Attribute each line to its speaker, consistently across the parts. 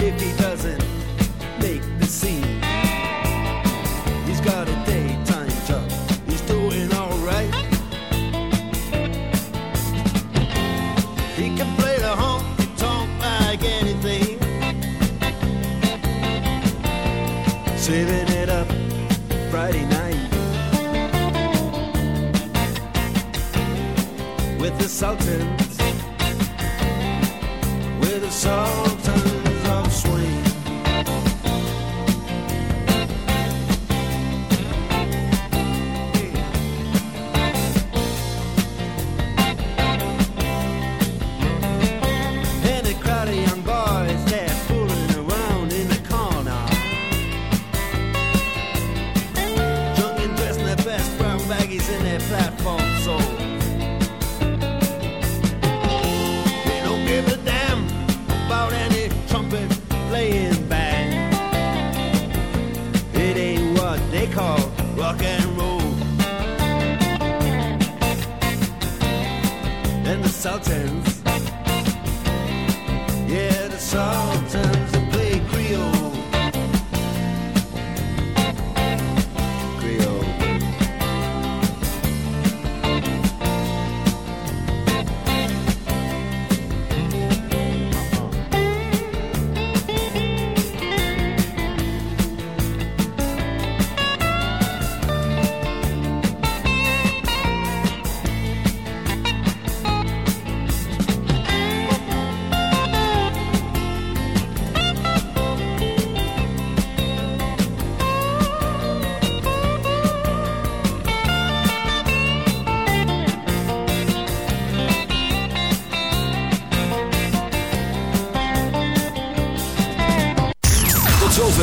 Speaker 1: if he doesn't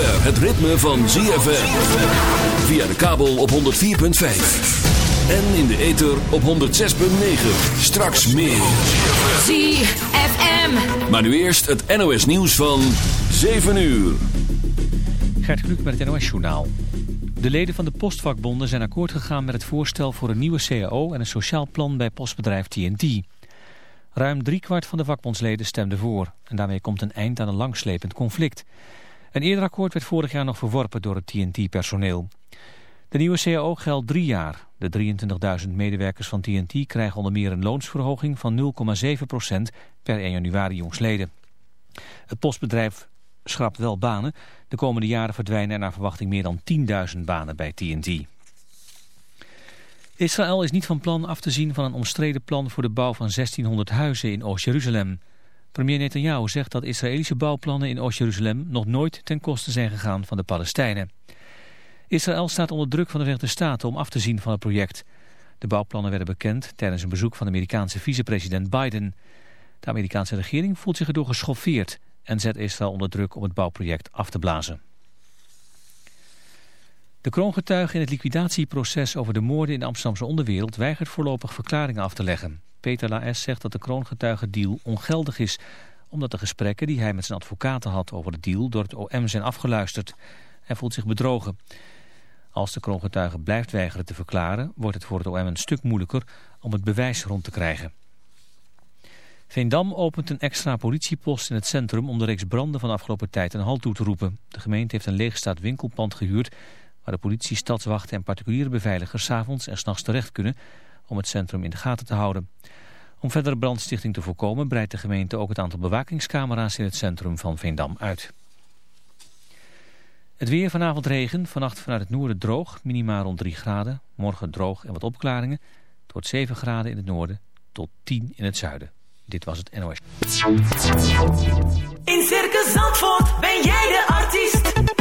Speaker 2: zover het ritme van ZFM. Via de kabel op 104.5. En in de ether op 106.9. Straks meer.
Speaker 3: ZFM.
Speaker 2: Maar nu eerst het NOS nieuws van 7 uur.
Speaker 4: Gert Kluk met het NOS-journaal. De leden van de postvakbonden zijn akkoord gegaan met het voorstel voor een nieuwe CAO en een sociaal plan bij postbedrijf TNT. Ruim driekwart van de vakbondsleden stemde voor en daarmee komt een eind aan een langslepend conflict. Een eerder akkoord werd vorig jaar nog verworpen door het TNT-personeel. De nieuwe CAO geldt drie jaar. De 23.000 medewerkers van TNT krijgen onder meer een loonsverhoging van 0,7% per 1 januari jongsleden. Het postbedrijf schrapt wel banen. De komende jaren verdwijnen er naar verwachting meer dan 10.000 banen bij TNT. Israël is niet van plan af te zien van een omstreden plan voor de bouw van 1600 huizen in Oost-Jeruzalem. Premier Netanyahu zegt dat Israëlische bouwplannen in Oost-Jeruzalem nog nooit ten koste zijn gegaan van de Palestijnen. Israël staat onder druk van de Verenigde Staten om af te zien van het project. De bouwplannen werden bekend tijdens een bezoek van de Amerikaanse vicepresident Biden. De Amerikaanse regering voelt zich erdoor geschoffeerd en zet Israël onder druk om het bouwproject af te blazen. De kroongetuige in het liquidatieproces over de moorden in de Amsterdamse onderwereld weigert voorlopig verklaringen af te leggen. Peter Laes zegt dat de kroongetuigendeal ongeldig is, omdat de gesprekken die hij met zijn advocaten had over de deal door het OM zijn afgeluisterd. Hij voelt zich bedrogen. Als de kroongetuige blijft weigeren te verklaren, wordt het voor het OM een stuk moeilijker om het bewijs rond te krijgen. Veendam opent een extra politiepost in het centrum om de reeks branden van afgelopen tijd een halt toe te roepen. De gemeente heeft een leegstaand winkelpand gehuurd waar de politie, stadswachten en particuliere beveiligers 's avonds en s'nachts terecht kunnen om het centrum in de gaten te houden. Om verdere brandstichting te voorkomen breidt de gemeente ook het aantal bewakingscamera's in het centrum van Veendam uit. Het weer vanavond regen, vannacht vanuit het noorden droog, minimaal rond 3 graden. Morgen droog en wat opklaringen. Het wordt 7 graden in het noorden tot 10 in het zuiden. Dit was het NOS.
Speaker 3: In Circus Zandvoort ben jij de artiest.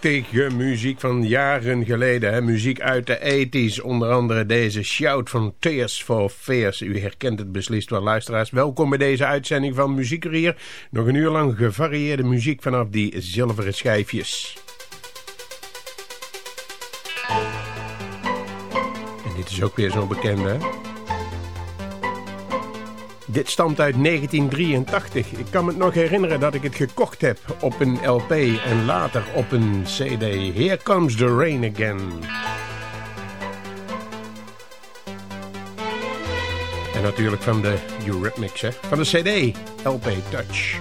Speaker 5: Prachtige muziek van jaren geleden. Hè? Muziek uit de 80s. Onder andere deze Shout van Tears for Fears. U herkent het beslist wel, luisteraars. Welkom bij deze uitzending van Muziekerier. Nog een uur lang gevarieerde muziek vanaf die zilveren schijfjes. En dit is ook weer zo'n bekende, hè? Dit stamt uit 1983. Ik kan me nog herinneren dat ik het gekocht heb op een LP en later op een CD. Here Comes the Rain Again. En natuurlijk van de Eurythmics, hè? Van de CD, LP Touch.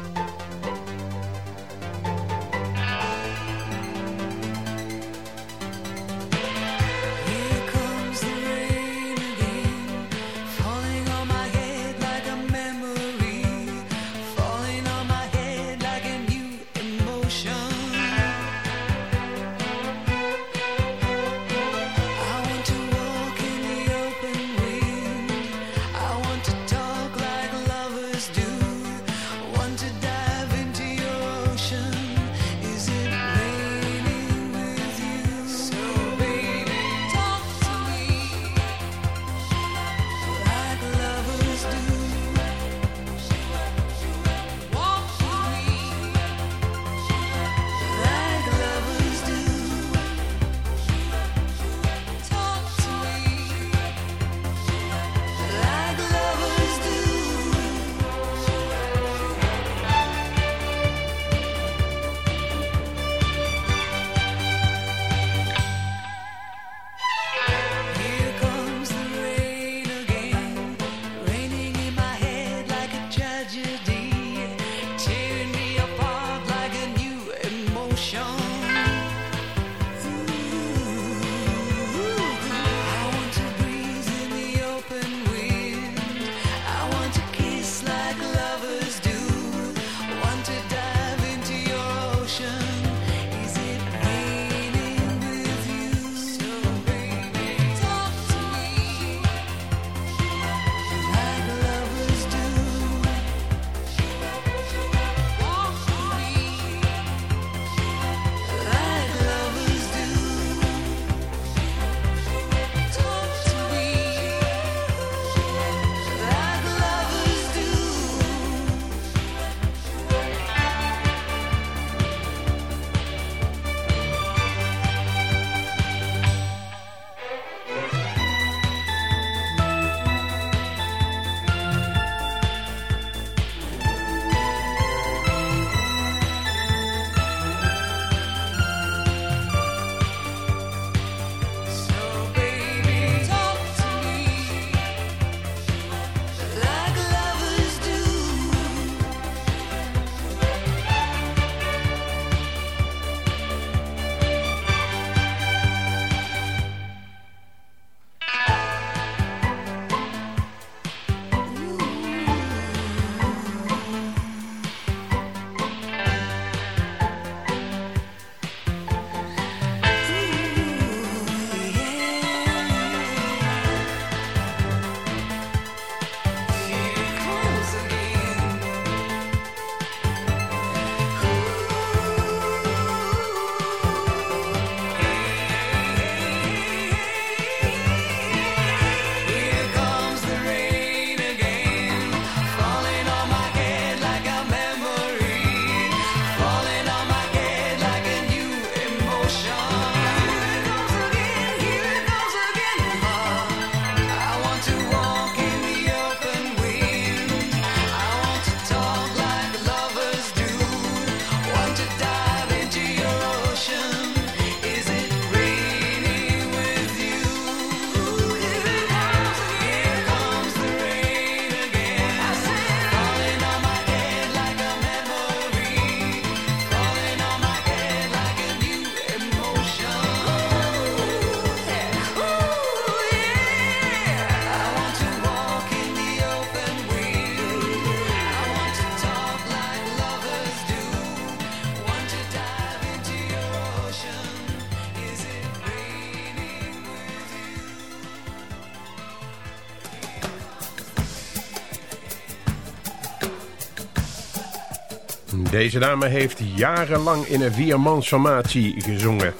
Speaker 6: Deze dame heeft jarenlang in een viermansformatie gezongen.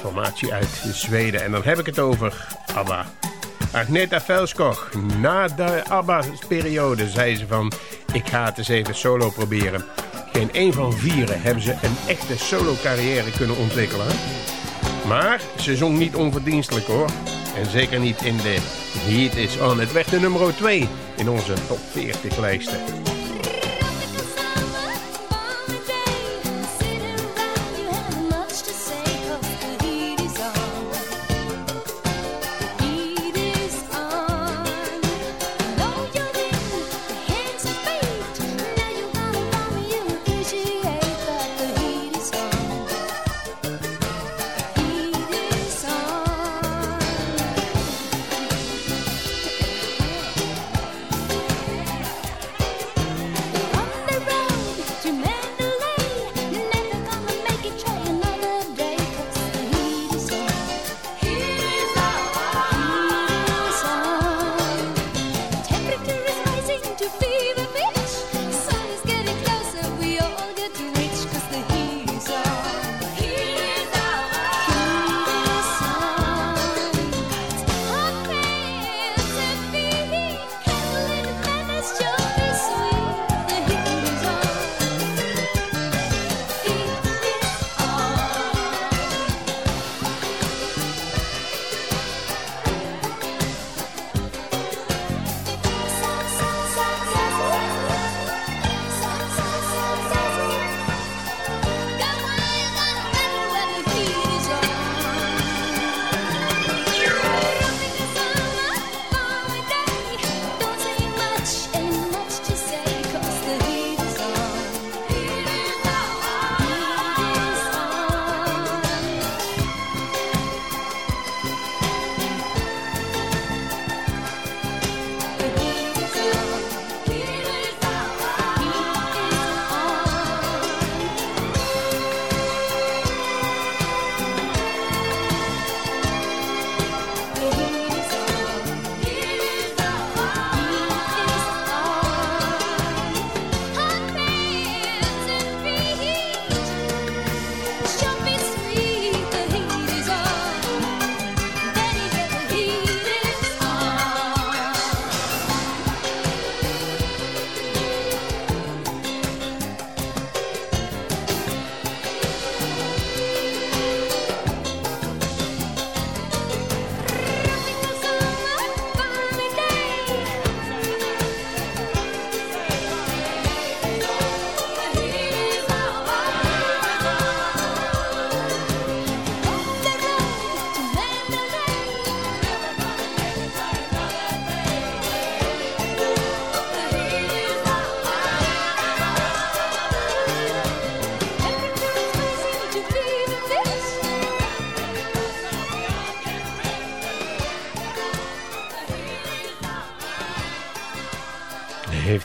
Speaker 6: Formatie uit Zweden. En dan heb ik het over ABBA. Agneta Velskog. Na de ABBA-periode zei ze van... ik ga het eens even solo proberen. Geen een van vieren hebben ze een echte solo-carrière kunnen ontwikkelen. Maar ze zong niet onverdienstelijk hoor. En zeker niet in de Heat is On. Het werd de nummer 2 in onze top 40 lijsten.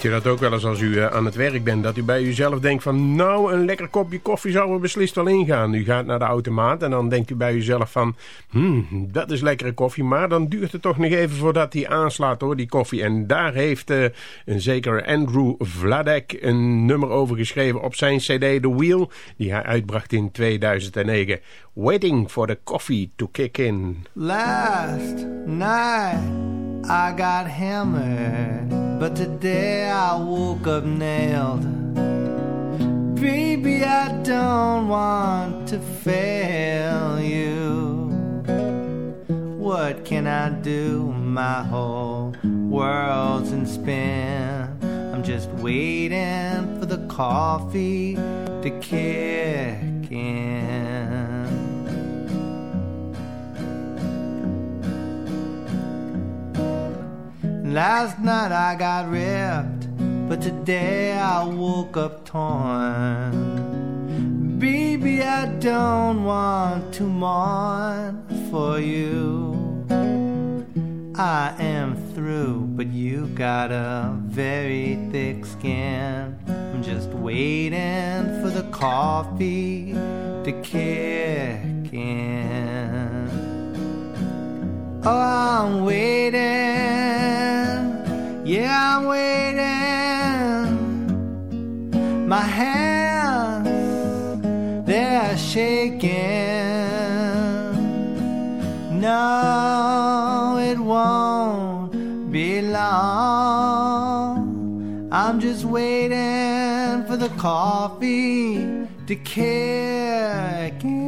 Speaker 6: U dat ook wel eens als u eh, aan het werk bent? Dat u bij uzelf denkt van... nou, een lekker kopje koffie zou er beslist wel ingaan. U gaat naar de automaat en dan denkt u bij uzelf van... Hmm, dat is lekkere koffie. Maar dan duurt het toch nog even voordat die aanslaat hoor, die koffie. En daar heeft uh, een zeker Andrew Vladek een nummer over geschreven op zijn cd The Wheel. Die hij uitbracht in 2009. Waiting for the coffee to kick in.
Speaker 7: Last night I got hammered. But today I woke up nailed. Baby, I don't want to fail you. What can I do? My whole world's in spin. I'm just waiting for the coffee to kick in. Last night I got ripped, but today I woke up torn. Baby, I don't want to mourn for you. I am through, but you got a very thick skin. I'm just waiting for the coffee to kick in. Oh, I'm waiting. I'm waiting. My hands, they're shaking. No, it won't be long. I'm just waiting for the coffee to kick in.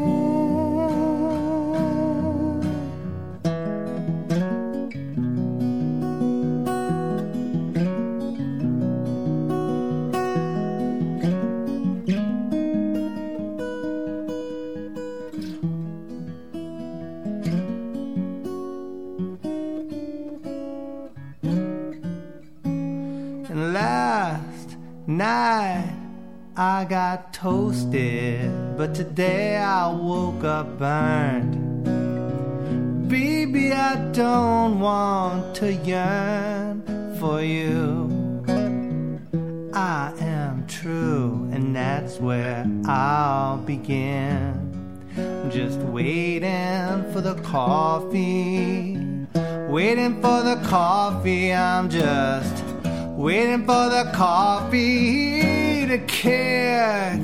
Speaker 7: I got toasted, but today I woke up burned. Baby, I don't want to yearn for you. I am true, and that's where I'll begin. Just waiting for the coffee, waiting for the coffee. I'm just waiting for the coffee
Speaker 3: made a
Speaker 6: kick.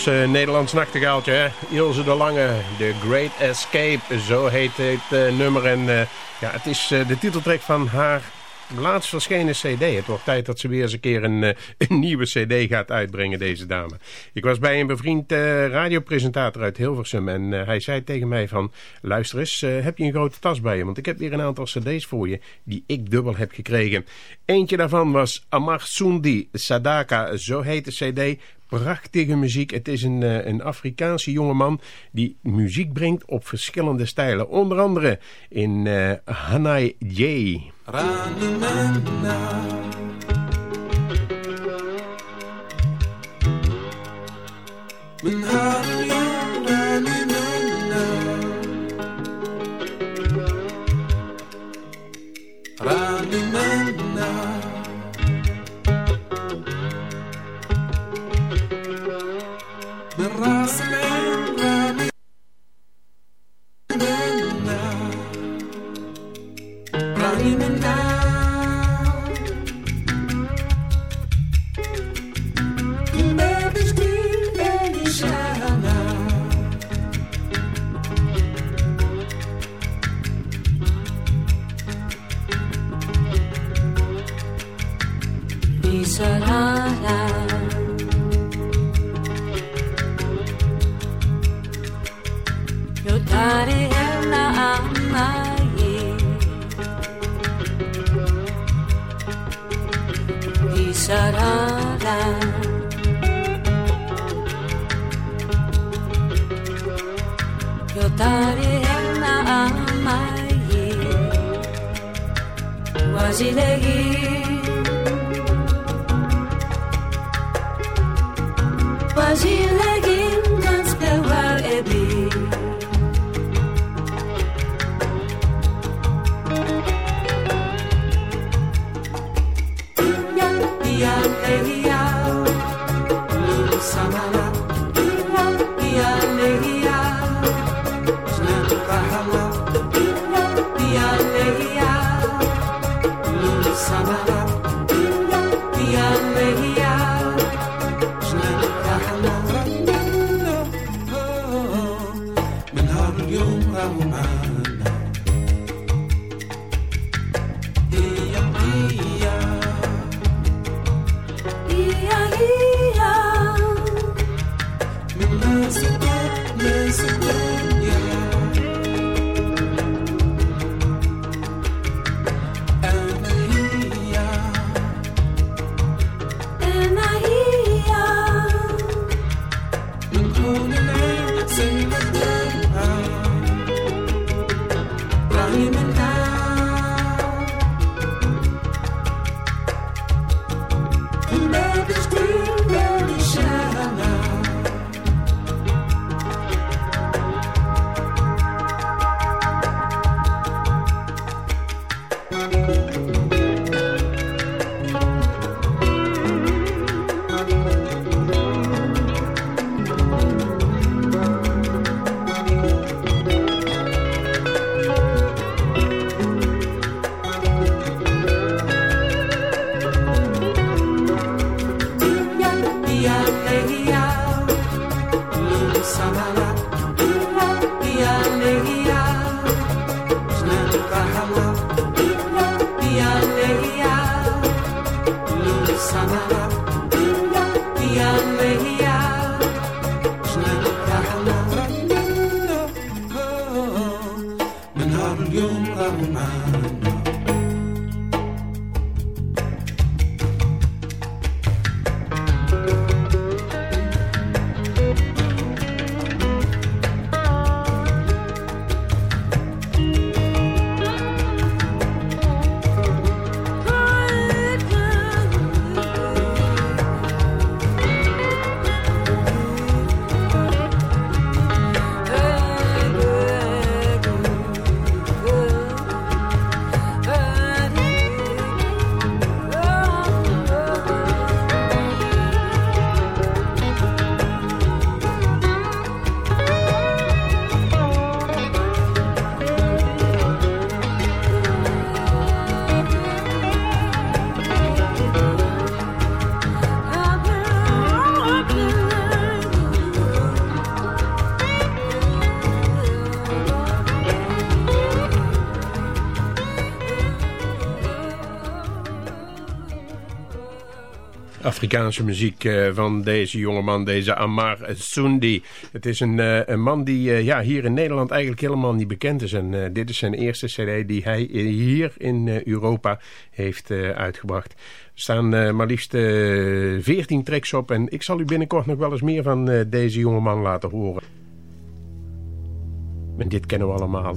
Speaker 6: Ons eh, Nederlands nachtegaaltje, hè? Ilse de Lange, The Great Escape, zo heet het eh, nummer. En eh, ja, het is de titeltrack van haar laatst verschenen cd. Het wordt tijd dat ze weer eens een keer een, eh, nieuwe cd gaat uitbrengen, deze dame. Ik was bij een bevriend eh, radiopresentator uit Hilversum en eh, hij zei tegen mij van... Luister eens, heb je een grote tas bij je? Want ik heb weer een aantal cd's voor je die ik dubbel heb gekregen. Eentje daarvan was Amar Sundi Sadaka, zo heet de cd prachtige muziek. Het is een, een Afrikaanse jongeman die muziek brengt op verschillende stijlen. Onder andere in eh Hanai J.
Speaker 8: Bisarara.
Speaker 9: Afrikaanse muziek eh, van deze jongeman, deze Amar Sundi. Het is een, eh, een man die eh, ja, hier in Nederland eigenlijk helemaal niet bekend is. En dit is zijn eerste cd die hij hier in Europa heeft uitgebracht. Er staan maar liefst 14 tracks op en ik zal u binnenkort nog wel eens meer van deze jongeman laten horen. En dit kennen we allemaal.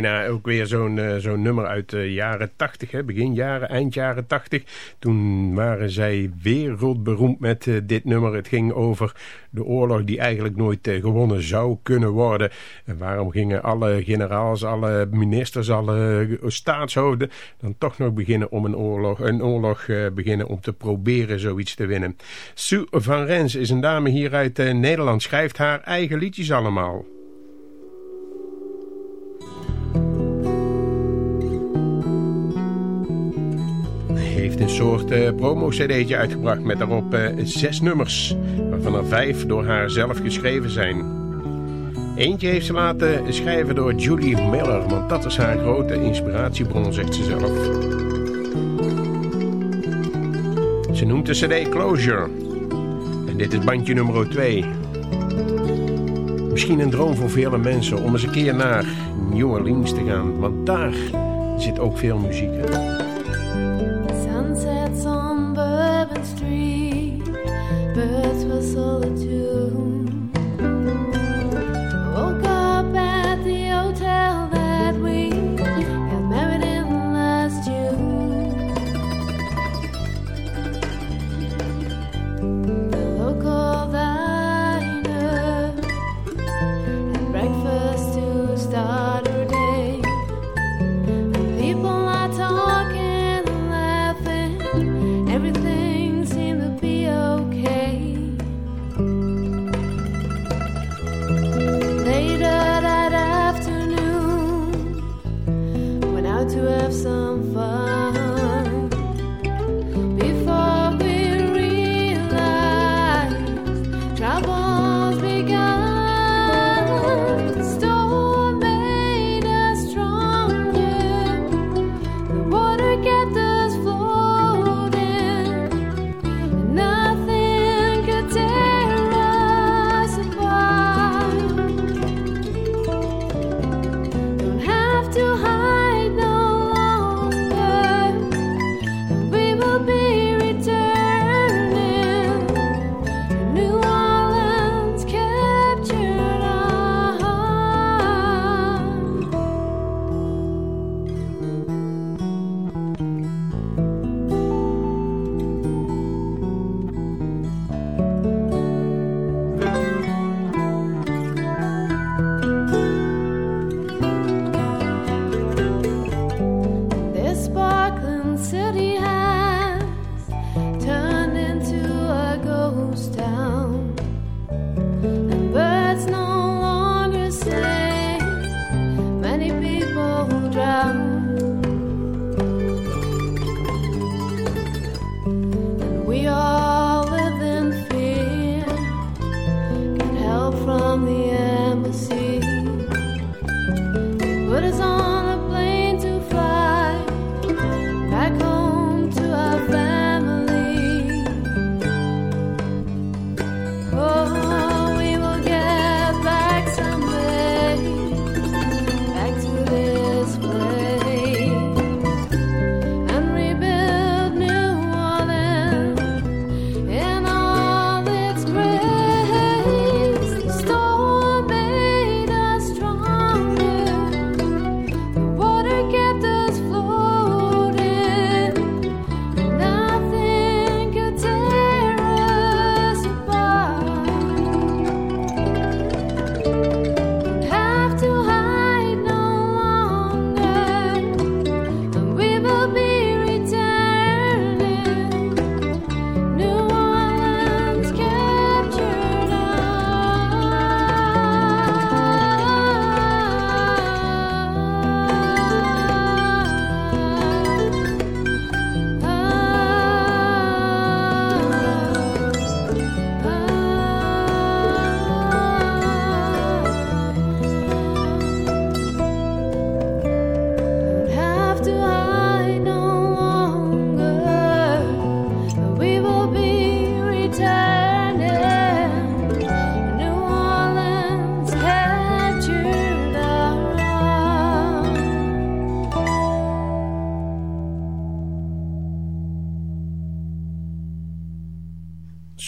Speaker 6: Nena, ook weer zo'n eh, zo'n nummer uit de jaren 80, hè? begin jaren, eind jaren 80. Toen waren zij wereldberoemd met eh, dit nummer. Het ging over de oorlog die eigenlijk nooit eh, gewonnen zou kunnen worden. En waarom gingen alle generaals, alle ministers, alle staatshoofden dan toch nog beginnen om een oorlog, een oorlog beginnen om te proberen zoiets te winnen. Sue van Rens is een dame hier uit Nederland, schrijft haar eigen liedjes allemaal. Heeft een soort eh, promo-cd'tje uitgebracht met daarop eh, zes nummers, waarvan er vijf door haar zelf geschreven zijn. Eentje heeft ze laten schrijven door Julie Miller, want dat is haar grote inspiratiebron, zegt ze zelf. Ze noemt de cd Closure. En dit is bandje nummer 2. Misschien een droom voor vele mensen om eens een keer naar New Orleans te gaan, want daar zit ook veel muziek. Hè?
Speaker 10: Sunsets on Bourbon Street, birds whistle a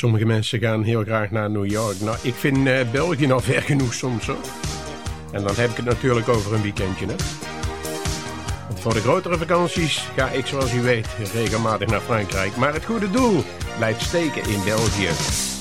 Speaker 11: Sommige mensen gaan heel graag naar New York. Nou, ik vind eh, België nou al ver genoeg soms hoor. En dan heb ik het natuurlijk over een weekendje. Hè? Want voor de grotere vakanties ga ik, zoals u weet, regelmatig naar Frankrijk. Maar het goede doel blijft steken in België.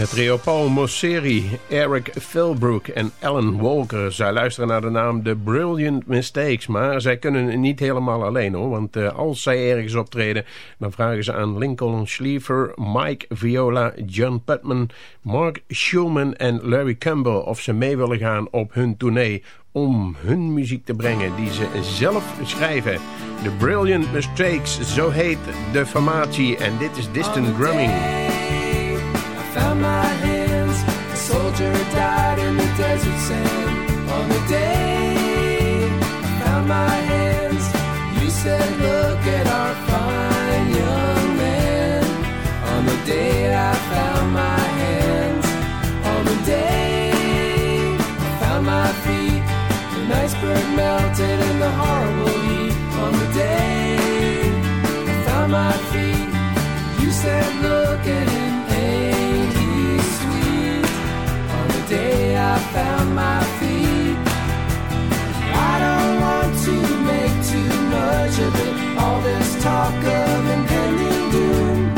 Speaker 12: Het
Speaker 6: trio Paul Mosseri, Eric Philbrook en Alan Walker. Zij luisteren naar de naam The Brilliant Mistakes. Maar zij kunnen niet helemaal alleen hoor. Want uh, als zij ergens optreden... dan vragen ze aan Lincoln Schliefer, Mike Viola, John Putman... Mark Schulman en Larry Campbell... of ze mee willen gaan op hun tournee... om hun muziek te brengen die ze zelf schrijven. The Brilliant Mistakes, zo heet de formatie. En dit is Distant Drumming.
Speaker 13: Found my hands. A soldier died in the desert sand. On the day I found my hands, you said, Look at our fine young man. On the day I found my hands, on the day I found my feet, an iceberg melted in the horrible heat. On the day I found my feet, you said, Look at day I found my feet, I don't want to make too much of it. All this talk of impending doom.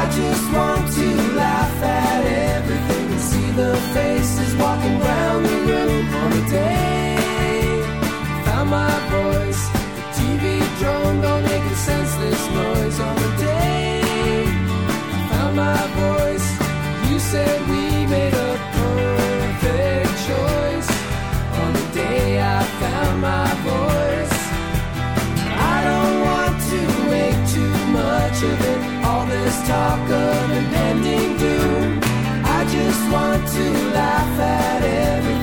Speaker 13: I just want to laugh at everything and see the faces walking round the room. On the day I found my voice, the TV drone don't senseless noise. On the day found my voice. You said my voice. I don't want to make too much of it. All this talk of impending doom. I just want to laugh at everything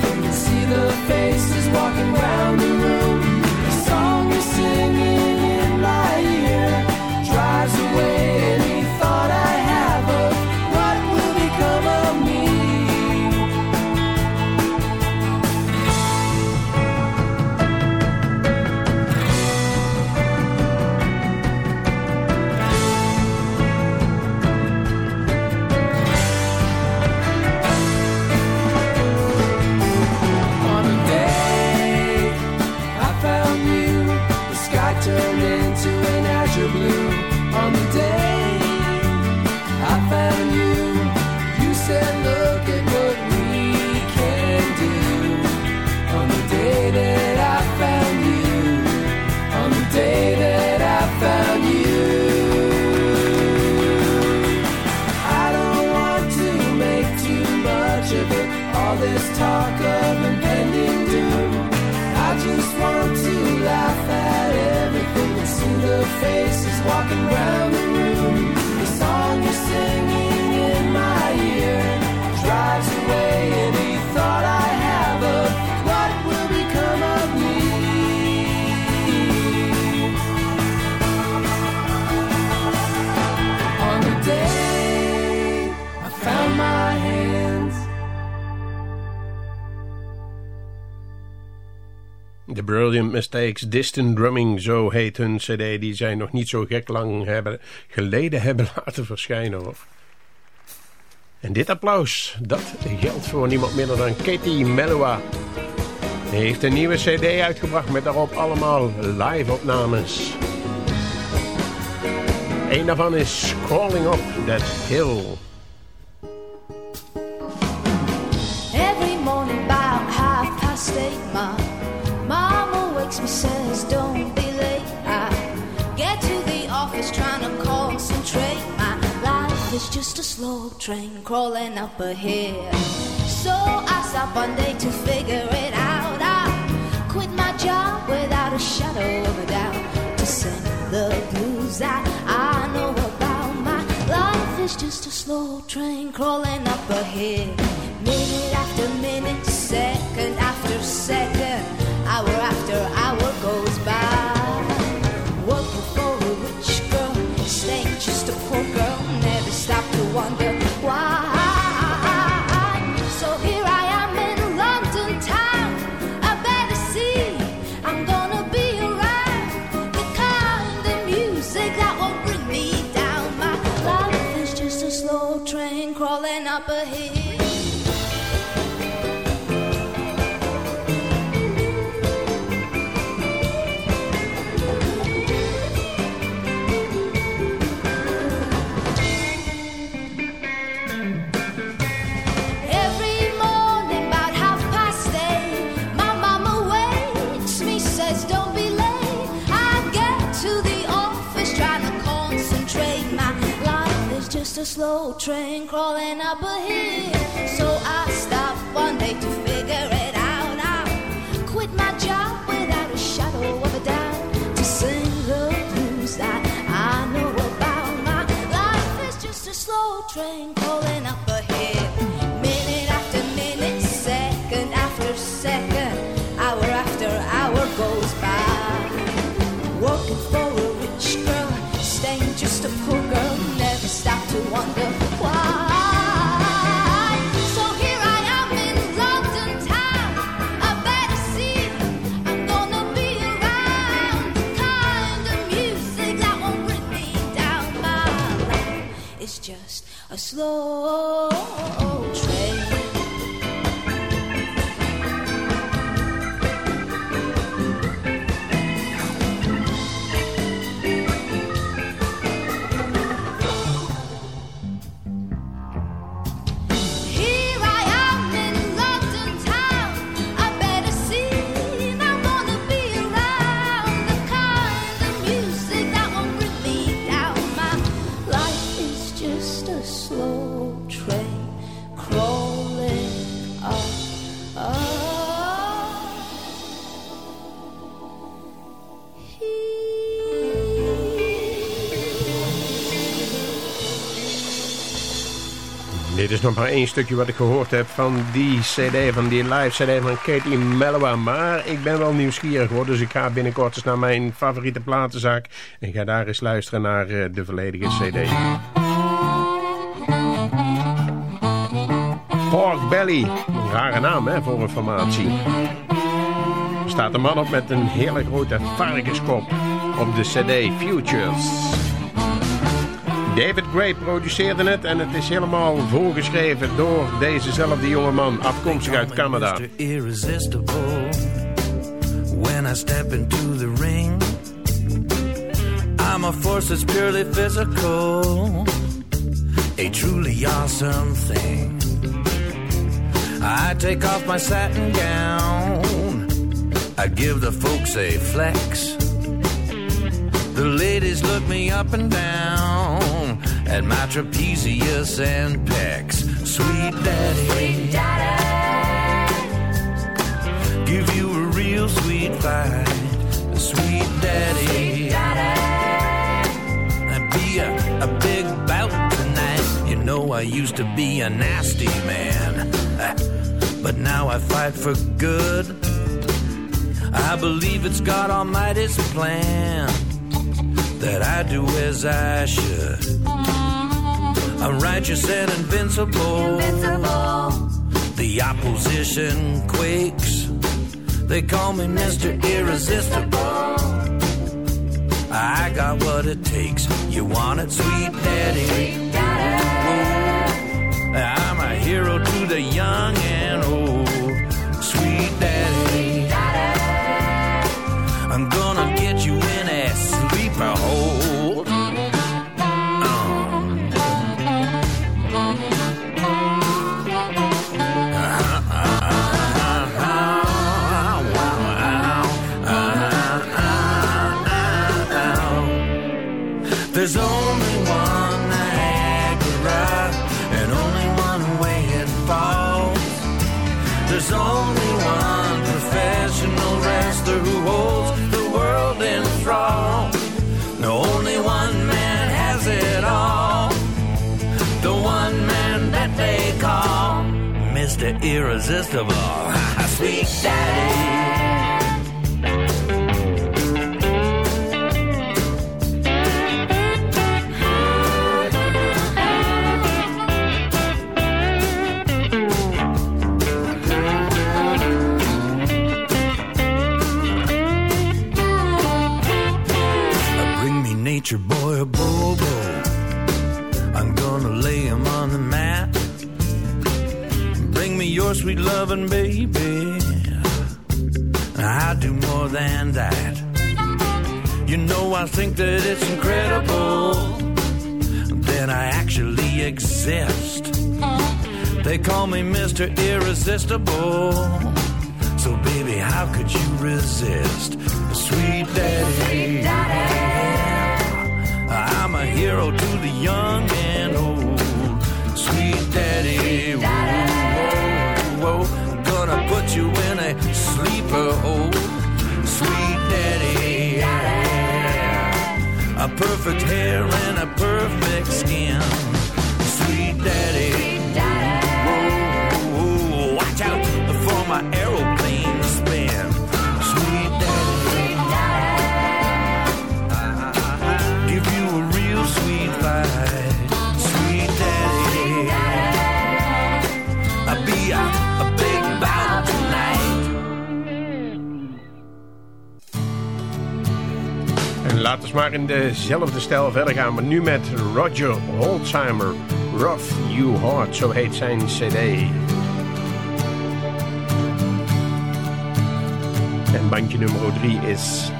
Speaker 6: Distant Drumming, zo heet hun cd... die zij nog niet zo gek lang hebben, geleden hebben laten verschijnen. Hoor. En dit applaus, dat geldt voor niemand minder dan Katie Melua. Hij heeft een nieuwe cd uitgebracht met daarop allemaal live-opnames. Eén daarvan is Crawling Up That Hill.
Speaker 3: Just a slow train crawling up a hill. So I stop one day to figure it out. I quit my job without a shadow of a doubt to sing the blues that I know about. My life is just a slow train crawling up a hill. Minute after minute, second after second, hour after hour train crawling up a hill. So I stopped one day to figure it out. I quit my job without a shadow of a doubt to sing the blues that I know about. My life is just a slow train crawling up a hill. Minute after minute, second after second, hour after hour goes by. Working for a rich girl, staying just a poor girl, never stop to wonder slow
Speaker 6: nog maar één stukje wat ik gehoord heb van die cd, van die live cd van Katie Melua. Maar ik ben wel nieuwsgierig hoor, dus ik ga binnenkort eens naar mijn favoriete platenzaak. En ga daar eens luisteren naar eh, de volledige cd. Pork Belly, rare naam hè, voor een formatie. Staat een man op met een hele grote varkenskop op de cd Futures. David Gray produceerde het en het is helemaal voorgeschreven door dezezelfde jongeman, afkomstig uit Canada.
Speaker 14: Irresistible. When I step into the ring, I'm a force that's purely physical, a truly awesome thing. I take off my satin gown, I give the folks a flex. The ladies look me up and down at my trapezius and pecs. Sweet daddy, give you a real sweet fight. Sweet daddy, and be a, a big bout tonight. You know I used to be a nasty man, uh, but now I fight for good. I believe it's God Almighty's plan that I do as I should. I'm righteous and invincible. The opposition quakes. They call me Mr. Irresistible. I got what it takes. You want it, sweet daddy? Ooh, I'm a hero to the young and old. Sweet daddy. I'm gonna Irresistible. Sweet Daddy. Sweet loving baby. I'll do more than that. You know, I think that it's incredible that I actually exist. They call me Mr. Irresistible. So, baby, how could you resist? Sweet daddy. I'm a hero to the young and old gonna put you in a sleeper hole, Sweet daddy, yeah. A perfect hair and a perfect
Speaker 6: skin. laten we maar in dezelfde stijl verder gaan. Maar nu met Roger Oldtimer. Rough You Heart, zo heet zijn cd. En bandje nummer 3 is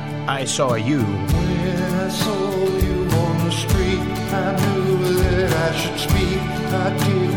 Speaker 6: I Saw You.
Speaker 15: When I saw you on the street, I knew that I should speak. I